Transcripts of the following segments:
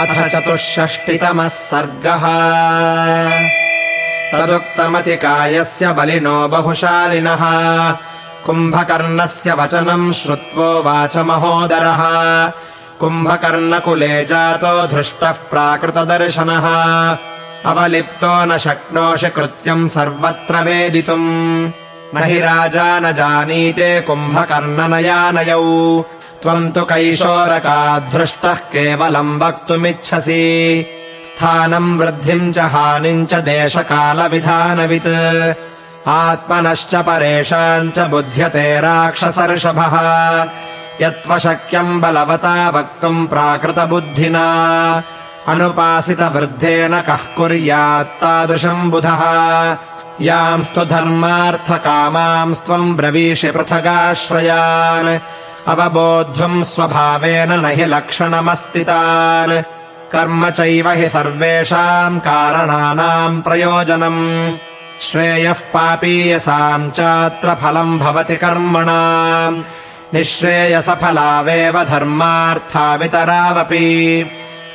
अथ चतुष्षष्टितमः सर्गः। तदुक्तमतिकायस्य बलिनो बहुशालिनः। कुम्भकर्णस्य वचनम् श्रुत्वोवाच महोदरः कुम्भकर्णकुले जातो धृष्टः प्राकृतदर्शनः। अवलिप्तो न शक्नोषि कृत्यम् सर्वत्र वेदितुम्। न हि राजा न जानीते कुम्भकर्णनयानयौ त्वम् तु कैशोरकाद्धृष्टः केवलम् वक्तुमिच्छसि। स्थानम् वृद्धिम् च हानिम् च देशकालविधानवित्। आत्मनश्च परेषाम् च बुध्यते राक्षसर्षभः। यत्त्वशक्यम् बलवता वक्तुम् प्राकृतबुद्धिना। अनुपासितवृद्धेन कः कुर्यात्तादृशम् बुधः। यांस्तु धर्मार्थकामांस्त्वम् ब्रवीषि पृथगाश्रयान् अवबोद्धुम् स्वभावेन न हि लक्षणमस्ति तान्। कर्म चैव हि सर्वेषाम् कारणानाम् प्रयोजनम्। श्रेयः पापीयसाम् चात्र फलम् भवति कर्मणाम्। निःश्रेयसफलावेव धर्मार्था वितरावपि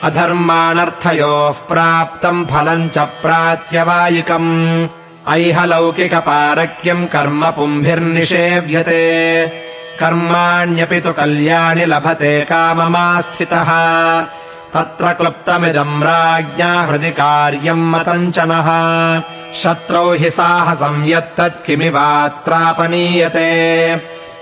अधर्मानर्थयोः प्राप्तम् फलम् च प्रात्यवायिकम्। ऐहलौकिकपारक्यम् कर्म पुम्भिर्निषेव्यते कर्माण्यपि तु कल्याणि लभते काममास्थितः। तत्र क्लुप्तमिदम् राज्ञा हृदि कार्यम् मतञ्चनः। शत्रौ हि साहसम् यत्तत् किमिवात्रापनीयते।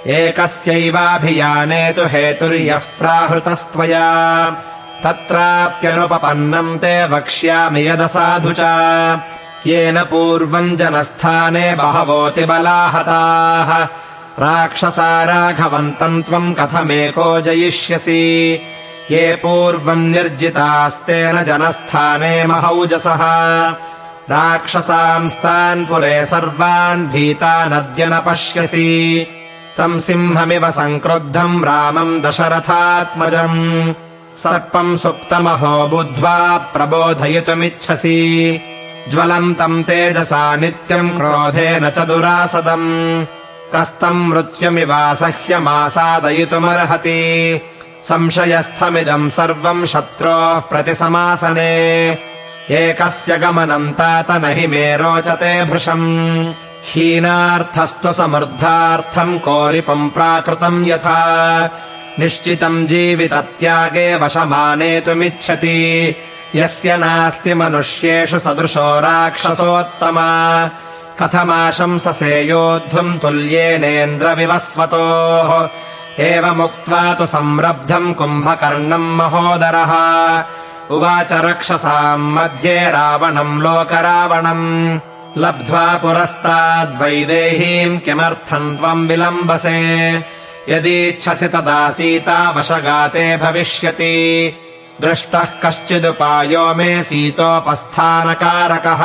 एकस्यैवाभियाने तु हेतुर्यः प्राहृतस्त्वया। तत्राप्यनुपपन्नम् ते वक्ष्यामि यदसाधु च। येन पूर्वम् जनस्थाने बहवोऽतिबलाहताः राक्षसा राघवन्तम् त्वम् कथमेको जयिष्यसि। ये पूर्वम् निर्जितास्तेन जनस्थाने महौजसः। राक्षसांस्तान् पुरे सर्वान् भीतानद्य न पश्यसि। तम् सिंहमिव सङ्क्रुद्धम् रामम् दशरथात्मजम्। सर्पम् सुप्तमहो बुद्ध्वा प्रबोधयितुमिच्छसि। ज्वलन्तम् तेजसा नित्यम् क्रोधेन च दुरासदम् कस्तम् मृत्युमिवासह्यमासादयितुमर्हति। संशयस्थमिदम् सर्वम् शत्रोः प्रतिसमासने। एकस्य गमनम् तात न हि मे रोचते भृशम्। हीनार्थस्तु समृद्धार्थम् कोरिपम् प्राकृतम् यथा। निश्चितम् जीवितत्यागे वशमानेतुमिच्छति। यस्य नास्ति मनुष्येषु सदृशो राक्षसोत्तमा कथमाशंससे योद्धुम् तुल्येनेन्द्रविवस्वतोः एवमुक्त्वा तु संरब्धम् कुम्भकर्णम् महोदरः। उवाच रक्षसाम् मध्ये रावणम् लोकरावणम् लब्ध्वा पुरस्ताद्वैदेहीम् किमर्थम् त्वम् विलम्बसे। यदीच्छसि तदा सीता वशगाते भविष्यति। दृष्टः कश्चिदुपायो मे सीतोपस्थानकारकः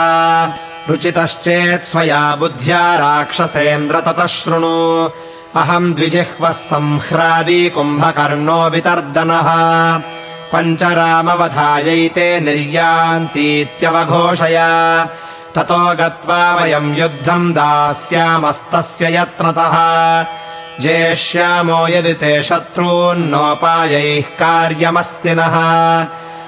रुचितश्चेत् स्वया बुद्ध्या राक्षसेन्द्र ततः शृणु। अहम् द्विजिह्वः संह्रादी कुम्भकर्णो वितर्दनः। पञ्चरामवधायैते निर्यान्तीत्यवघोषय। ततो गत्वा वयम् युद्धम् दास्यामस्तस्य यत्नतः। जेष्यामो यदि ते शत्रून्नोपायैः कार्यमस्ति नः।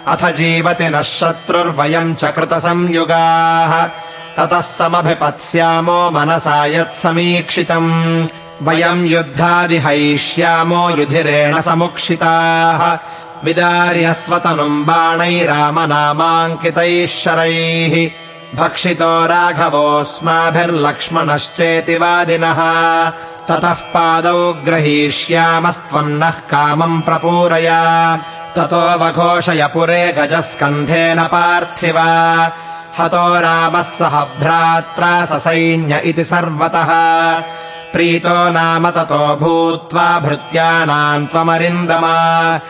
अथ जीवति नः शत्रुर्वयम् च कृतसंयुगाः ततः समभिपत्स्यामो मनसा यत्समीक्षितम्। वयम् युद्धादिहैष्यामो युधिरेण समुक्षिताः। विदार्यस्वतनुम् बाणैरामनामाङ्कितैः शरैः। भक्षितो राघवोऽस्माभिर्लक्ष्मणश्चेति वादिनः ततः पादौ ग्रहीष्यामस्त्वम् नः कामम् प्रपूरय। ततोऽवघोषय पुरे गजस्कन्धेन पार्थिव हतो रामः सह भ्रात्रा ससैन्य इति सर्वतः। प्रीतो नाम ततो भूत्वा भृत्यानाम् त्वमरिन्दमा।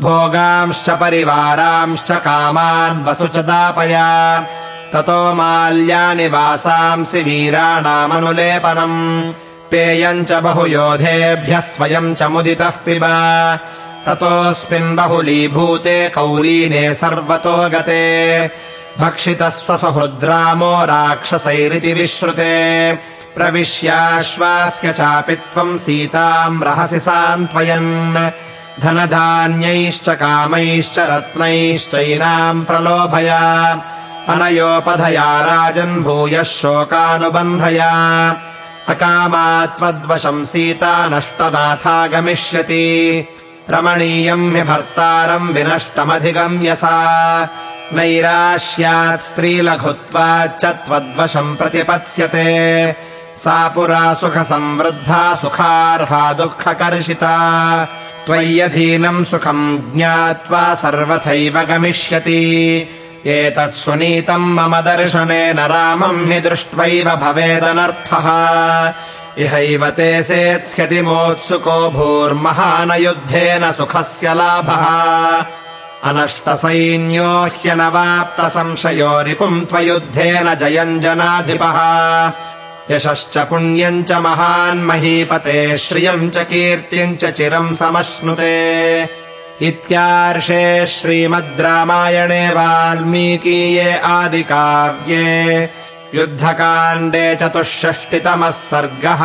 भोगांश्च परिवारांश्च कामान् वसु च दापय। ततो माल्यानि वासांसि वीराणामनुलेपनम्। पेयम् च बहुयोधेभ्यः स्वयम् च मुदितः पिब। ततोऽस्मिन् बहुलीभूते कौलीने सर्वतो गते भक्षितः ससहृद्रामो राक्षसैरिति विश्रुते। प्रविश्याश्वास्य चापि त्वम् सीताम् रहसि सान्त्वयन्। धनधान्यैश्च कामैश्च रत्नैश्चैनाम् प्रलोभया। अनयोपधया राजन् भूयः शोकानुबन्धया। अकामा त्वद्वशम् सीता नष्टनाथा गमिष्यति रमणीयम् हि भर्तारम् विनष्टमधिगम्य सा नैराश्यात् स्त्रीलघुत्वाच्च त्वद्वशम् प्रतिपत्स्यते। सा पुरा सुखसंवृद्धा सुखार्हा दुःखकर्षिता। त्वय्यधीनम् सुखम् ज्ञात्वा सर्वथैव गमिष्यति। एतत् सुनीतम् मम दर्शनेन रामम् हि दृष्ट्वैव भवेदनर्थः। इहैव ते सेत्स्यति मोत्सुको भूर्महानयुद्धेन सुखस्य लाभः अनष्टसैन्यो ह्यनवाप्तसंशयो रिपुम् त्वयुद्धेन जयम् जनाधिपः यशश्च पुण्यम् च महान्महीपते श्रियम् च कीर्तिम् च चिरम् समश्नुते। इत्यार्षे श्रीमद् रामायणे वाल्मीकीये आदिकाव्ये। युद्धकाण्डे चतुष्षष्टितमः सर्गः